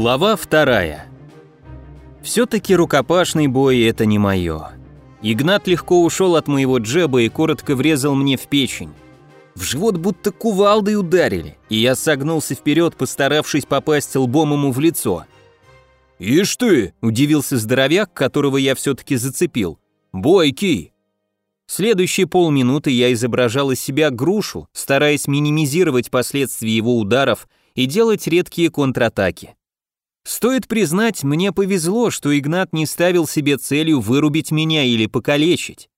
Глава вторая. Все-таки рукопашный бой это не мое. Игнат легко ушел от моего джеба и коротко врезал мне в печень. В живот будто кувалдой ударили, и я согнулся вперед, постаравшись попасть лбом ему в лицо. «Ишь ты!» – удивился здоровяк, которого я все-таки зацепил. «Бойкий!» Следующие полминуты я изображал из себя грушу, стараясь минимизировать последствия его ударов и делать редкие контратаки. Стоит признать, мне повезло, что Игнат не ставил себе целью вырубить меня или покалечить.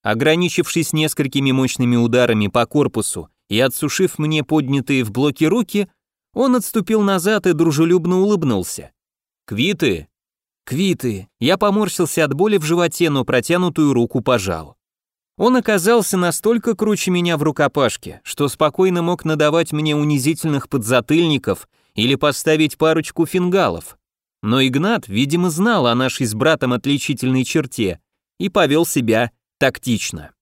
Ограничившись несколькими мощными ударами по корпусу и отсушив мне поднятые в блоке руки, он отступил назад и дружелюбно улыбнулся. «Квиты?» «Квиты». Я поморщился от боли в животе, но протянутую руку пожал. Он оказался настолько круче меня в рукопашке, что спокойно мог надавать мне унизительных подзатыльников или поставить парочку фингалов. Но Игнат, видимо, знал о нашей с братом отличительной черте и повел себя тактично.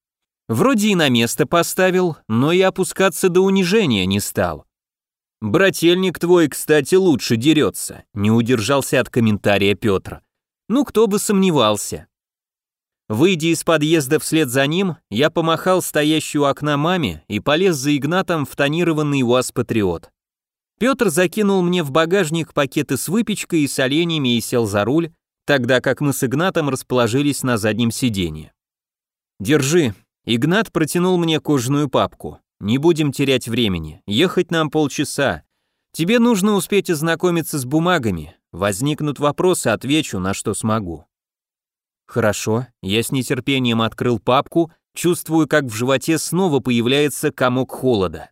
Вроде и на место поставил, но и опускаться до унижения не стал. «Брательник твой, кстати, лучше дерется», — не удержался от комментария Петр. «Ну, кто бы сомневался». Выйдя из подъезда вслед за ним, я помахал стоящую окна маме и полез за Игнатом в тонированный УАЗ-патриот. Петр закинул мне в багажник пакеты с выпечкой и соленьями и сел за руль, тогда как мы с Игнатом расположились на заднем сиденье. «Держи». Игнат протянул мне кожаную папку. «Не будем терять времени. Ехать нам полчаса. Тебе нужно успеть ознакомиться с бумагами. Возникнут вопросы, отвечу, на что смогу». Хорошо, я с нетерпением открыл папку, чувствую, как в животе снова появляется комок холода.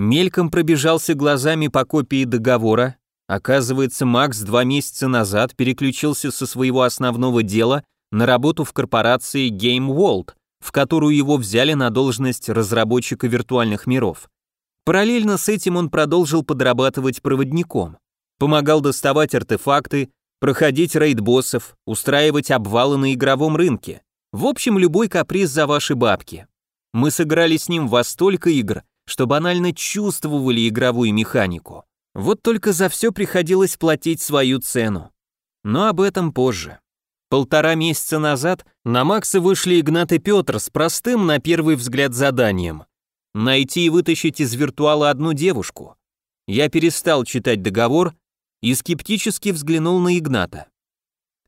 Мельком пробежался глазами по копии договора. Оказывается, Макс два месяца назад переключился со своего основного дела на работу в корпорации Game World, в которую его взяли на должность разработчика виртуальных миров. Параллельно с этим он продолжил подрабатывать проводником. Помогал доставать артефакты, проходить рейд-боссов, устраивать обвалы на игровом рынке. В общем, любой каприз за ваши бабки. Мы сыграли с ним во столько игр, что банально чувствовали игровую механику. Вот только за все приходилось платить свою цену. Но об этом позже. Полтора месяца назад на Макса вышли Игнат и Петр с простым, на первый взгляд, заданием. Найти и вытащить из виртуала одну девушку. Я перестал читать договор и скептически взглянул на Игната.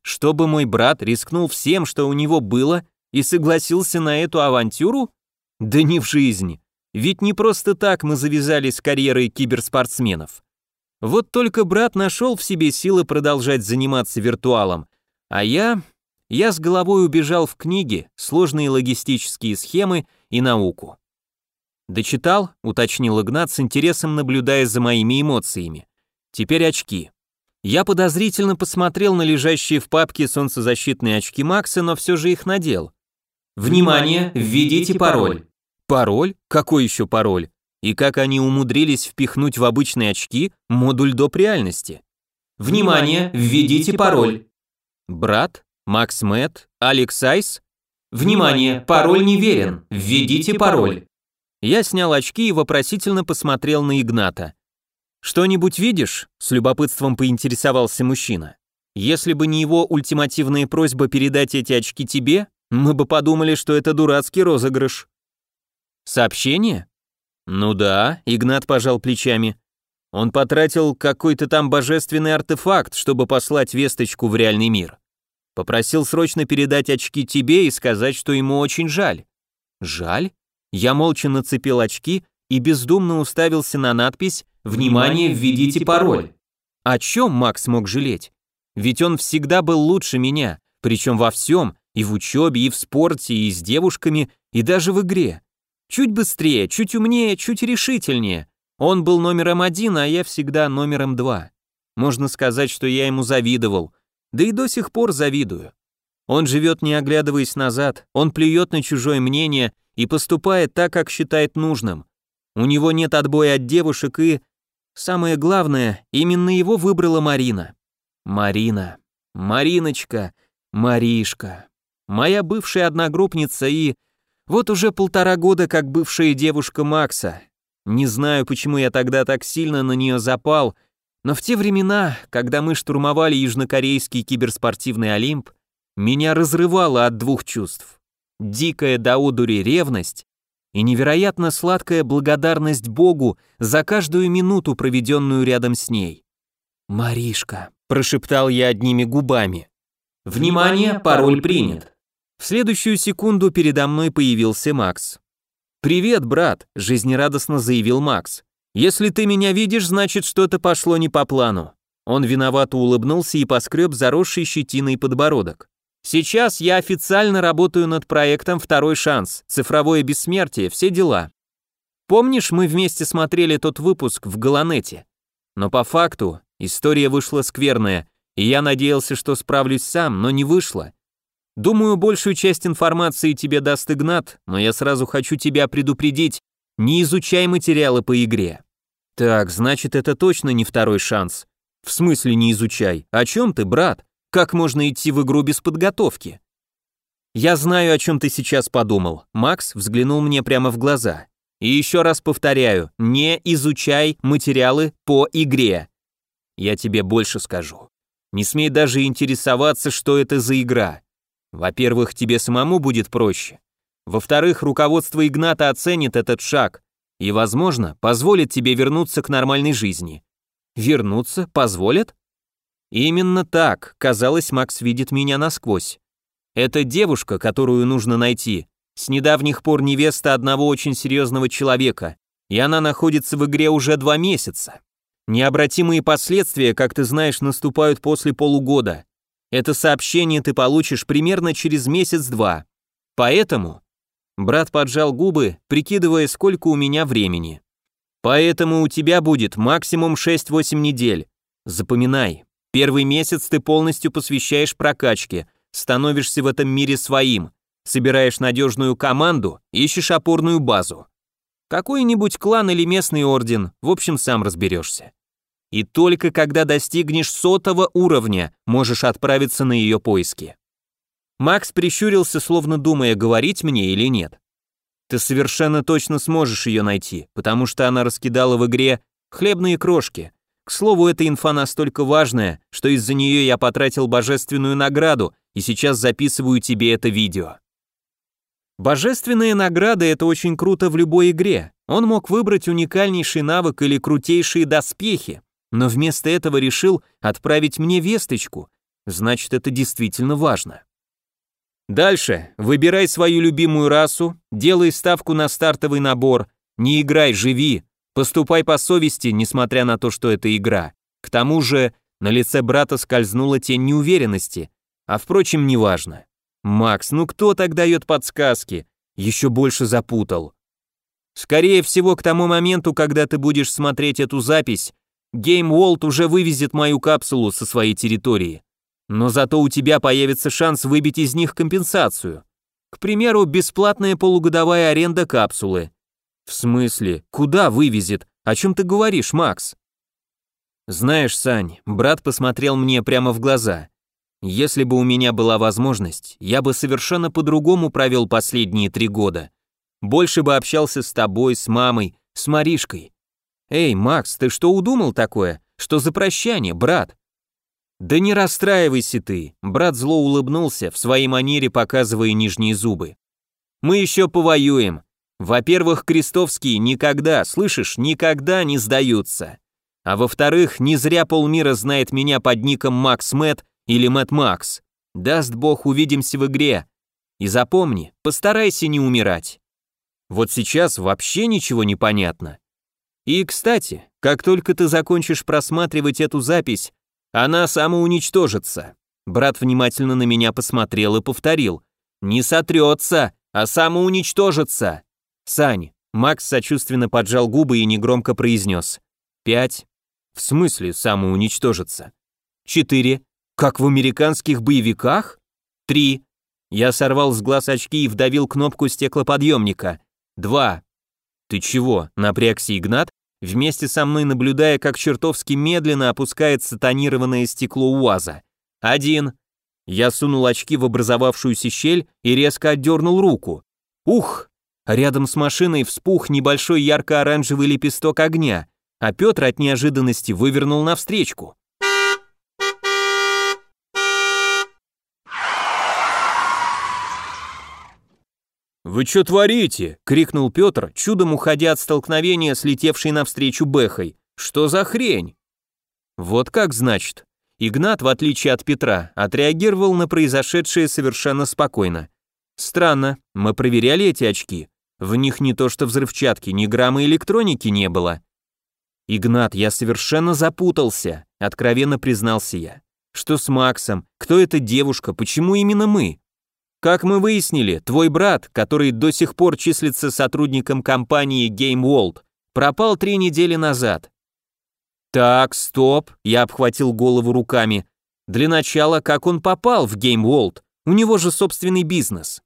Чтобы мой брат рискнул всем, что у него было, и согласился на эту авантюру? Да не в жизни. Ведь не просто так мы завязали с карьерой киберспортсменов. Вот только брат нашел в себе силы продолжать заниматься виртуалом, а я... Я с головой убежал в книги, сложные логистические схемы и науку. «Дочитал?» — уточнил Игнат с интересом, наблюдая за моими эмоциями. Теперь очки. Я подозрительно посмотрел на лежащие в папке солнцезащитные очки Макса, но все же их надел. Внимание, введите пароль. Пароль? Какой еще пароль? И как они умудрились впихнуть в обычные очки модуль доп. реальности? Внимание, введите пароль. Брат? Макс Мэтт? Алекс Айс? Внимание, пароль неверен. Введите пароль. Я снял очки и вопросительно посмотрел на Игната. «Что-нибудь видишь?» – с любопытством поинтересовался мужчина. «Если бы не его ультимативная просьба передать эти очки тебе, мы бы подумали, что это дурацкий розыгрыш». «Сообщение?» «Ну да», – Игнат пожал плечами. «Он потратил какой-то там божественный артефакт, чтобы послать весточку в реальный мир. Попросил срочно передать очки тебе и сказать, что ему очень жаль». «Жаль?» Я молча нацепил очки и бездумно уставился на надпись Внимание, введите пароль. О чем Макс мог жалеть? Ведь он всегда был лучше меня, причем во всем, и в учебе, и в спорте, и с девушками, и даже в игре. Чуть быстрее, чуть умнее, чуть решительнее. Он был номером один, а я всегда номером два. Можно сказать, что я ему завидовал, да и до сих пор завидую. Он живет не оглядываясь назад, он плюет на чужое мнение и поступает так, как считает нужным. У него нет отбоя от девушек и Самое главное, именно его выбрала Марина. Марина. Мариночка. Маришка. Моя бывшая одногруппница и... Вот уже полтора года как бывшая девушка Макса. Не знаю, почему я тогда так сильно на нее запал, Но в те времена, когда мы штурмовали южнокорейский киберспортивный Олимп, меня разрывало от двух чувств. Дикая до одури ревность и невероятно сладкая благодарность Богу за каждую минуту, проведенную рядом с ней. «Маришка», — прошептал я одними губами. Внимание, пароль принят. В следующую секунду передо мной появился Макс. «Привет, брат», — жизнерадостно заявил Макс. «Если ты меня видишь, значит, что-то пошло не по плану». Он виновато улыбнулся и поскреб заросший щетиной подбородок. Сейчас я официально работаю над проектом «Второй шанс», цифровое бессмертие, все дела. Помнишь, мы вместе смотрели тот выпуск в Галанете? Но по факту история вышла скверная, и я надеялся, что справлюсь сам, но не вышло. Думаю, большую часть информации тебе даст Игнат, но я сразу хочу тебя предупредить, не изучай материалы по игре. Так, значит, это точно не второй шанс. В смысле не изучай? О чем ты, брат? Как можно идти в игру без подготовки? Я знаю, о чем ты сейчас подумал. Макс взглянул мне прямо в глаза. И еще раз повторяю, не изучай материалы по игре. Я тебе больше скажу. Не смей даже интересоваться, что это за игра. Во-первых, тебе самому будет проще. Во-вторых, руководство Игната оценит этот шаг и, возможно, позволит тебе вернуться к нормальной жизни. Вернуться позволят? Именно так, казалось, Макс видит меня насквозь. Это девушка, которую нужно найти. С недавних пор невеста одного очень серьезного человека, и она находится в игре уже два месяца. Необратимые последствия, как ты знаешь, наступают после полугода. Это сообщение ты получишь примерно через месяц-два. Поэтому... Брат поджал губы, прикидывая, сколько у меня времени. Поэтому у тебя будет максимум 6-8 недель. Запоминай, Первый месяц ты полностью посвящаешь прокачке, становишься в этом мире своим, собираешь надежную команду, ищешь опорную базу. Какой-нибудь клан или местный орден, в общем, сам разберешься. И только когда достигнешь сотого уровня, можешь отправиться на ее поиски. Макс прищурился, словно думая, говорить мне или нет. Ты совершенно точно сможешь ее найти, потому что она раскидала в игре хлебные крошки, к слову, эта инфа настолько важная, что из-за нее я потратил божественную награду и сейчас записываю тебе это видео. Божественная награда — это очень круто в любой игре. Он мог выбрать уникальнейший навык или крутейшие доспехи, но вместо этого решил отправить мне весточку. Значит, это действительно важно. Дальше. Выбирай свою любимую расу, делай ставку на стартовый набор, не играй, живи, Поступай по совести, несмотря на то, что это игра. К тому же, на лице брата скользнула тень неуверенности. А впрочем, неважно. Макс, ну кто так дает подсказки? Еще больше запутал. Скорее всего, к тому моменту, когда ты будешь смотреть эту запись, World уже вывезет мою капсулу со своей территории. Но зато у тебя появится шанс выбить из них компенсацию. К примеру, бесплатная полугодовая аренда капсулы. «В смысле? Куда вывезет? О чем ты говоришь, Макс?» «Знаешь, Сань, брат посмотрел мне прямо в глаза. Если бы у меня была возможность, я бы совершенно по-другому провел последние три года. Больше бы общался с тобой, с мамой, с Маришкой. Эй, Макс, ты что удумал такое? Что за прощание, брат?» «Да не расстраивайся ты», брат зло улыбнулся, в своей манере показывая нижние зубы. «Мы еще повоюем, во-первых, Крестовские никогда, слышишь, никогда не сдаются. А во-вторых, не зря полмира знает меня под ником Макс Мэд или Мэд Макс. Даст бог, увидимся в игре. И запомни, постарайся не умирать. Вот сейчас вообще ничего не понятно. И, кстати, как только ты закончишь просматривать эту запись, она самоуничтожится. Брат внимательно на меня посмотрел и повторил. Не сотрется, а самоуничтожится. «Сань!» Макс сочувственно поджал губы и негромко произнес. «Пять?» «В смысле самоуничтожиться?» «Четыре?» «Как в американских боевиках?» «Три?» Я сорвал с глаз очки и вдавил кнопку стеклоподъемника. «Два?» «Ты чего?» — напрягся Игнат, вместе со мной наблюдая, как чертовски медленно опускается тонированное стекло УАЗа. «Один?» Я сунул очки в образовавшуюся щель и резко отдернул руку. «Ух!» Рядом с машиной вспух небольшой ярко-оранжевый лепесток огня, а Петр от неожиданности вывернул навстречку. «Вы что творите?» — крикнул Петр, чудом уходя от столкновения с летевшей навстречу Бэхой. «Что за хрень?» Вот как значит. Игнат, в отличие от Петра, отреагировал на произошедшее совершенно спокойно. Странно, мы проверяли эти очки. В них не то что взрывчатки, ни грамма электроники не было. Игнат, я совершенно запутался, откровенно признался я. Что с Максом? Кто эта девушка? Почему именно мы? Как мы выяснили, твой брат, который до сих пор числится сотрудником компании Game World, пропал три недели назад. Так, стоп, я обхватил голову руками. Для начала, как он попал в Game World? У него же собственный бизнес.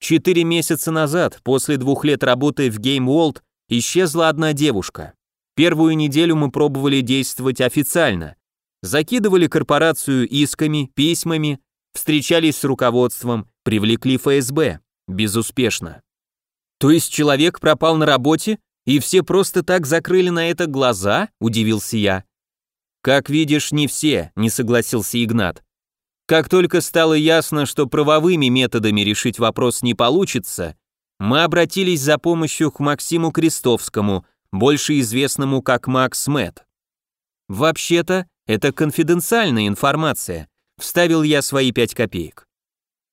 Четыре месяца назад, после двух лет работы в Game World, исчезла одна девушка. Первую неделю мы пробовали действовать официально. Закидывали корпорацию исками, письмами, встречались с руководством, привлекли ФСБ. Безуспешно. То есть человек пропал на работе, и все просто так закрыли на это глаза? Удивился я. Как видишь, не все, не согласился Игнат. Как только стало ясно, что правовыми методами решить вопрос не получится, мы обратились за помощью к Максиму Крестовскому, больше известному как Макс Мэтт. Вообще-то, это конфиденциальная информация, Вставил я свои пять копеек.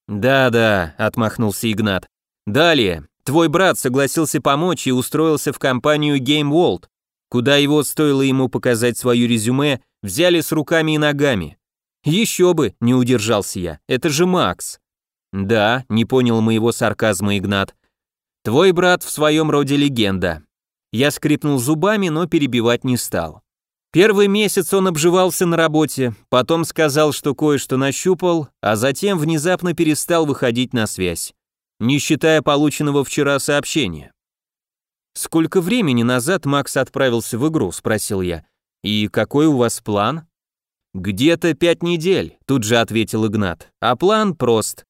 «Да-да», — отмахнулся Игнат. «Далее. Твой брат согласился помочь и устроился в компанию Game World, куда его, стоило ему показать свое резюме, взяли с руками и ногами. Еще бы, не удержался я, это же Макс. Да, не понял моего сарказма Игнат. Твой брат в своем роде легенда. Я скрипнул зубами, но перебивать не стал. Первый месяц он обживался на работе, потом сказал, что кое-что нащупал, а затем внезапно перестал выходить на связь, не считая полученного вчера сообщения. «Сколько времени назад Макс отправился в игру?» – спросил я. «И какой у вас план?» «Где-то пять недель», – тут же ответил Игнат. «А план прост.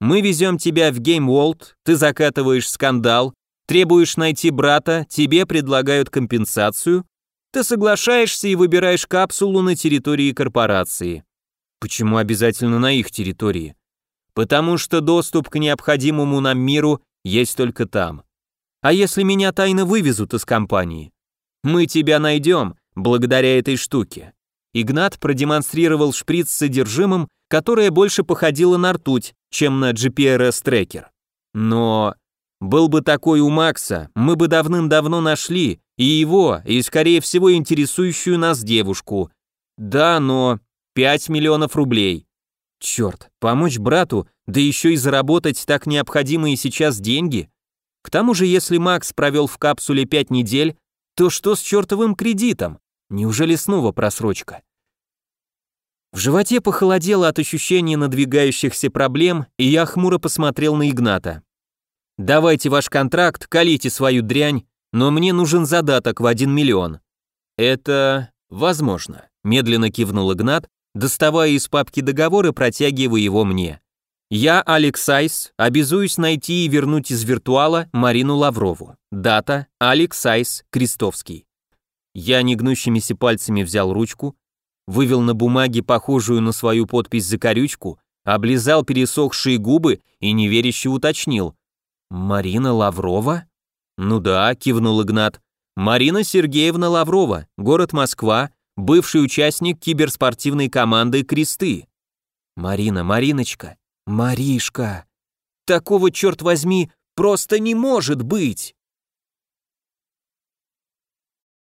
Мы везем тебя в Game ты закатываешь скандал, требуешь найти брата, тебе предлагают компенсацию, ты соглашаешься и выбираешь капсулу на территории корпорации. Почему обязательно на их территории? Потому что доступ к необходимому нам миру есть только там. А если меня тайно вывезут из компании? Мы тебя найдем, благодаря этой штуке. Игнат продемонстрировал шприц с содержимым, которое больше походило на ртуть, чем на GPRS-трекер. Но был бы такой у Макса, мы бы давным-давно нашли и его, и, скорее всего, интересующую нас девушку. Да, но 5 миллионов рублей. Черт, помочь брату, да еще и заработать так необходимые сейчас деньги? К тому же, если Макс провел в капсуле 5 недель, то что с чертовым кредитом? Неужели снова просрочка? В животе похолодело от ощущения надвигающихся проблем, и я хмуро посмотрел на Игната. «Давайте ваш контракт, колите свою дрянь но мне нужен задаток в 1 миллион. Это возможно, медленно кивнул Игнат, доставая из папки договор и протягивая его мне. Я, Алекс Айс, обязуюсь найти и вернуть из виртуала Марину Лаврову. Дата Алекс Айс Крестовский. Я негнущимися пальцами взял ручку, вывел на бумаге похожую на свою подпись закорючку, облизал пересохшие губы и неверяще уточнил. «Марина Лаврова?» «Ну да», — кивнул Игнат. «Марина Сергеевна Лаврова, город Москва, бывший участник киберспортивной команды «Кресты». «Марина, Мариночка, Маришка, такого, черт возьми, просто не может быть!»